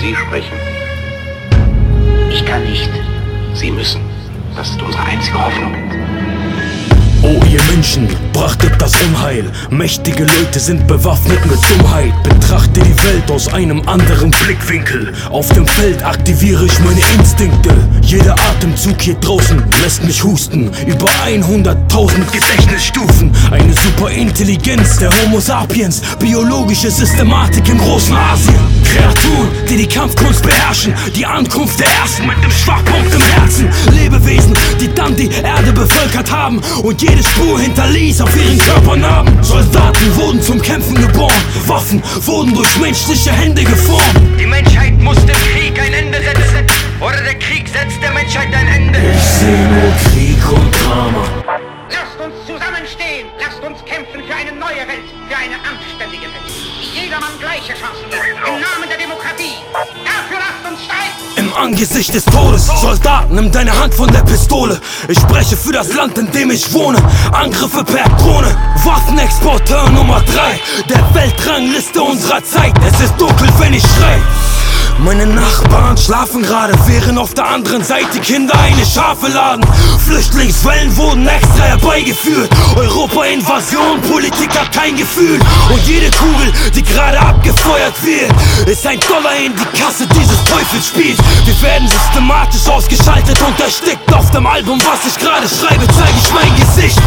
Sie sprechen. Ich kann nicht. Sie müssen. Das ist unsere einzige Hoffnung. Menschen, brachtet das Unheil. Mächtige Leute sind bewaffnet mit Dummheit. Betrachte die Welt aus einem anderen Blickwinkel. Auf dem Feld aktiviere ich meine Instinkte. Jeder Atemzug hier draußen lässt mich husten. Über 100.000 Gedächtnisstufen. Eine Superintelligenz der Homo sapiens. Biologische Systematik im großen Asien. Kreaturen, die die Kampfkunst beherrschen. Die Ankunft der Ersten mit dem Schwachpunkt im Herzen. Lebewesen, die dann die Erde bevölkert haben und jede Spur hinterließ auf ihren Körpernarben. Soldaten wurden zum Kämpfen geboren. Waffen wurden durch menschliche Hände geformt. Die Menschheit muss dem Krieg ein Ende setzen. Oder der Krieg setzt der Menschheit ein Ende. Ich sehe nur Krieg und Drama. Lasst uns zusammenstehen. Lasst uns kämpfen für eine neue Welt, für eine anständige Welt. Die jedermann gleiche Chancen gibt. Im Namen der Demokratie. Dafür lasst uns streiten. Angesicht des Todes, Soldaten, nimm deine Hand von der Pistole. Ich spreche für das Land, in dem ich wohne. Angriffe per Drohne, Waffenexporteur Nummer 3 der Weltrangliste unserer Zeit. Es ist dunkel, wenn ich schrei. Meine Nachbarn schlafen gerade, während auf der anderen Seite Kinder eine Schafe laden. Flüchtlingswellen wurden extra herbeigeführt. Europa-Invasion, Politik hat kein Gefühl. Und jede Kugel, die gerade abgefeuert wird, ist ein Dollar in die Kasse dieses Teufelsspiels. Wir werden systematisch ausgeschaltet und erstickt. Auf dem Album, was ich gerade schreibe, zeige ich mein Gesicht.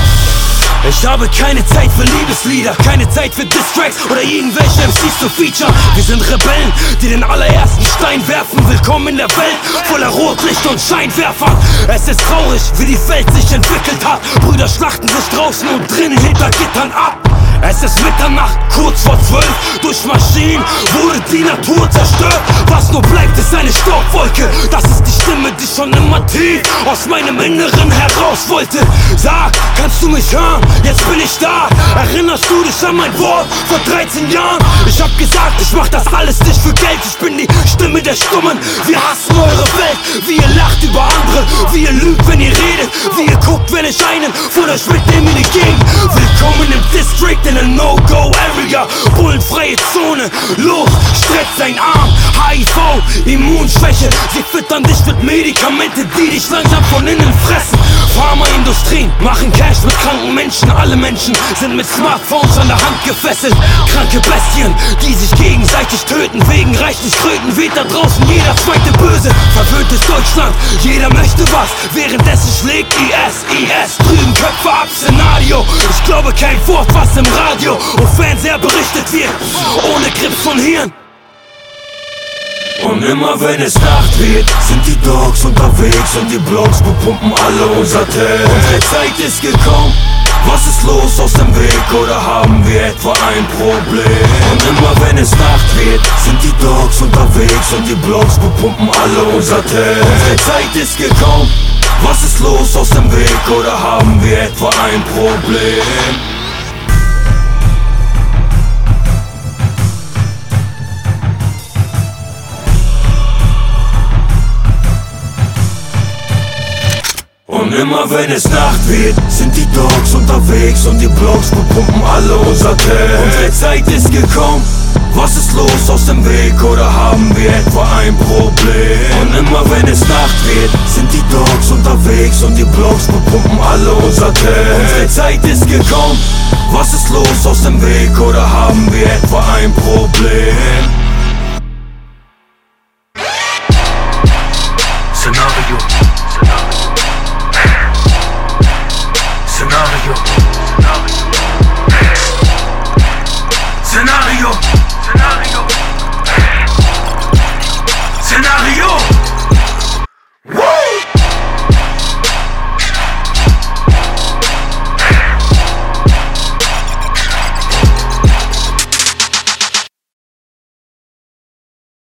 Ich habe keine Zeit für Liebeslieder, keine Zeit für Distracks oder irgendwelche MCs zu feature. Wir sind Rebellen, die den allerersten Stein werfen. Willkommen in der Welt voller Rotlicht und Scheinwerfer. Es ist traurig, wie die Welt sich entwickelt hat. Brüder schlachten sich draußen und drinnen hinter Gittern ab. Es ist Mitternacht, kurz. Durch Maschinen wurde die Natur zerstört. Was nur bleibt, ist eine Staubwolke. Das ist die Stimme, die schon immer tief aus meinem Inneren heraus wollte. Sag, kannst du mich hören? Jetzt bin ich da. Erinnerst du dich an mein Wort vor 13 Jahren? Ich hab gesagt, ich mach das alles nicht für Geld. Ich bin die Stimme der Stummen. Wir hassen eure Welt. Wie ihr lacht über andere. Wie ihr lügt, wenn ihr redet. Wie ihr guckt, wenn ich einen von euch mitnehme in die Gegend. No-Go-Area. Bullenfreie Zone. Luft streckt sein Arm. HIV, Immunschwäche. Sie füttern dich Medikamente, die dich langsam von innen fressen. Pharmaindustrien machen Cash mit kranken Menschen. Alle Menschen sind mit Smartphones an der Hand gefesselt. Kranke Bestien, die sich gegenseitig töten. Wegen reichlich Kröten weht da draußen jeder zweite Böse. Verwöhntes Deutschland, jeder möchte was. Währenddessen schlägt IS, IS drüben Köpfe ab. Szenario, ich glaube kein Wort, was im Radio und Fernseher berichtet wird. Ohne Grips von Hirn. Und immer wenn es Nacht wird, sind die Dogs unterwegs und die Blogs bepumpen alle unser Tag. Unsere Zeit ist gekommen. Was ist los aus dem Weg oder haben wir etwa ein Problem? Und immer wenn es Nacht wird, sind die Dogs unterwegs und die Blogs bepumpen alle unser Tag. Unsere Zeit ist gekommen. Was ist los aus dem Weg oder haben wir etwa ein Problem? Immer wenn es Nacht wird, sind die Dogs unterwegs und die Blogs bepumpen alle unser Tag. Unsere Zeit ist gekommen. Was ist los aus dem Weg oder haben wir etwa ein Problem? Und immer wenn es Nacht wird, sind die Dogs unterwegs und die Blogs bepumpen alle unser Tag. Unsere Zeit ist gekommen. Was ist los aus dem Weg oder haben wir etwa ein Problem? Scenario. Scenario.